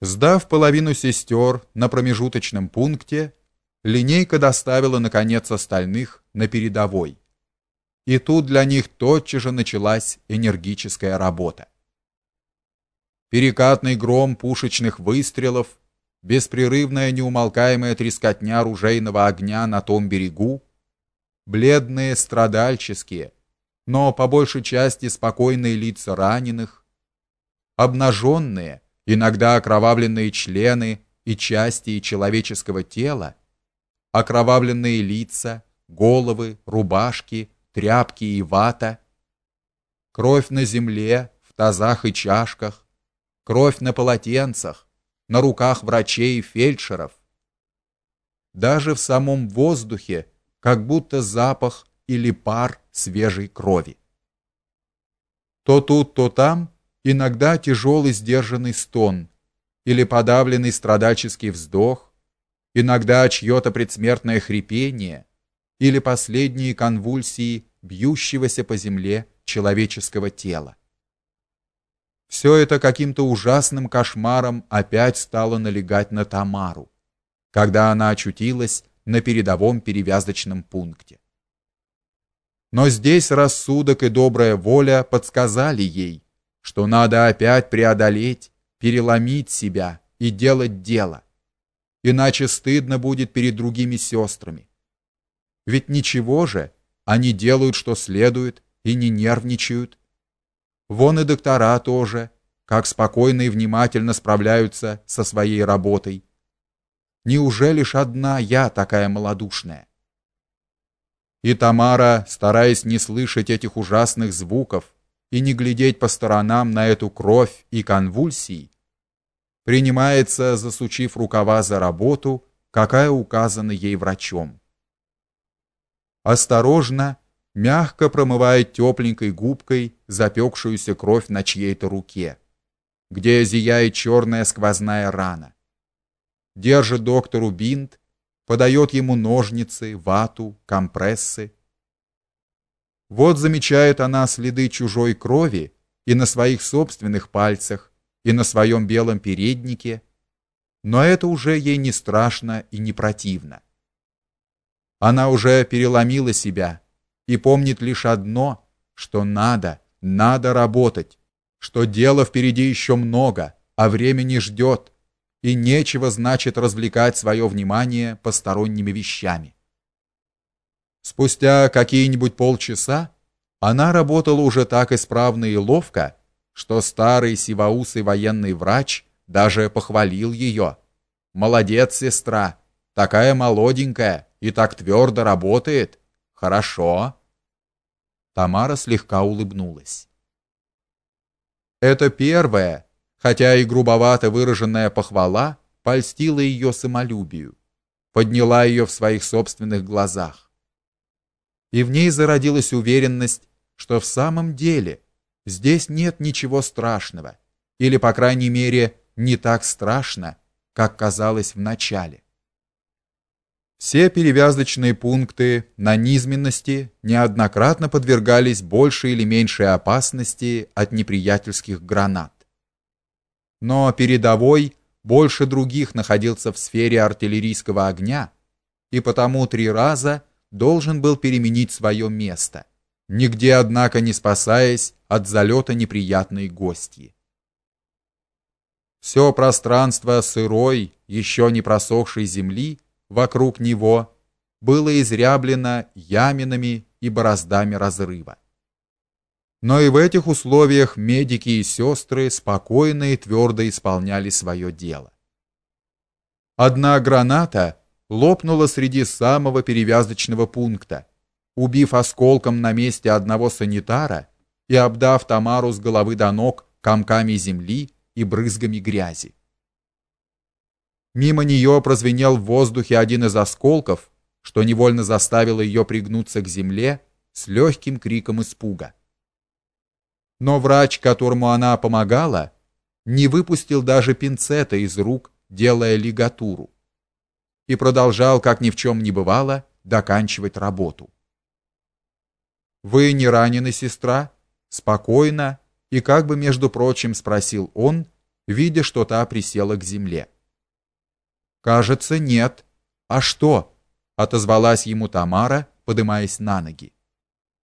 Сдав половину сестер на промежуточном пункте, линейка доставила наконец остальных на передовой. И тут для них тотчас же началась энергическая работа. Перекатный гром пушечных выстрелов, беспрерывная неумолкаемая трескотня ружейного огня на том берегу, бледные страдальческие, но по большей части спокойные лица раненых, обнаженные, иногда окровавленные члены и части человеческого тела, окровавленные лица, головы, рубашки, тряпки и вата, кровь на земле, в тазах и чашках, кровь на полотенцах, на руках врачей и фельдшеров. Даже в самом воздухе как будто запах или пар свежей крови. То тут, то там иногда тяжелый сдержанный стон или подавленный страдальческий вздох, иногда чье-то предсмертное хрипение или последние конвульсии бьющегося по земле человеческого тела. Все это каким-то ужасным кошмаром опять стало налегать на Тамару, когда она очутилась на передовом перевязочном пункте. Но здесь рассудок и добрая воля подсказали ей, что надо опять преодолеть, переломить себя и делать дело. Иначе стыдно будет перед другими сестрами. Ведь ничего же, они делают, что следует, и не нервничают. Вон и доктора тоже, как спокойно и внимательно справляются со своей работой. Неужели ж одна я такая малодушная? И Тамара, стараясь не слышать этих ужасных звуков, и не глядеть по сторонам на эту кровь и конвульсии, принимается, засучив рукава за работу, какая указана ей врачом. Осторожно, мягко промывает тепленькой губкой запекшуюся кровь на чьей-то руке, где зияет черная сквозная рана. Держит доктору бинт, подает ему ножницы, вату, компрессы, вот замечает она следы чужой крови и на своих собственных пальцах, и на своем белом переднике, но это уже ей не страшно и не противно. Она уже переломила себя и помнит лишь одно, что надо, надо работать, что дела впереди еще много, а время не ждет, и нечего значит развлекать свое внимание посторонними вещами. Спустя какие-нибудь полчаса она работала уже так исправно и ловко, что старый сивоусый военный врач даже похвалил ее. Молодец, сестра, такая молоденькая и так твердо работает. Хорошо. Тамара слегка улыбнулась. Это первое, хотя и грубовато выраженная похвала, польстила ее самолюбию, подняла ее в своих собственных глазах и в ней зародилась уверенность, что в самом деле здесь нет ничего страшного, или по крайней мере, не так страшно, как казалось в начале. Все перевязочные пункты на низменности неоднократно подвергались большей или меньшей опасности от неприятельских гранат. Но передовой больше других находился в сфере артиллерийского огня, и потому три раза должен был переменить свое место, нигде однако не спасаясь от залета неприятной гостьи. Все пространство сырой, еще не просохшей земли вокруг него было изряблено яминами и бороздами разрыва. Но и в этих условиях медики и сестры спокойно и твердо исполняли свое дело. Одна граната лопнула среди самого перевязочного пункта, убив осколком на месте одного санитара и обдав Тамару с головы до ног комками земли и брызгами грязи. Мимо нее прозвенел в воздухе один из осколков, что невольно заставило ее пригнуться к земле с легким криком испуга. Но врач, которому она помогала, не выпустил даже пинцета из рук, делая лигатуру и продолжал, как ни в чем не бывало, доканчивать работу. Вы не ранены, сестра? спокойно и как бы между прочим спросил он, видя, что та присела к земле. Кажется, нет. А что? отозвалась ему Тамара, поднимаясь на ноги.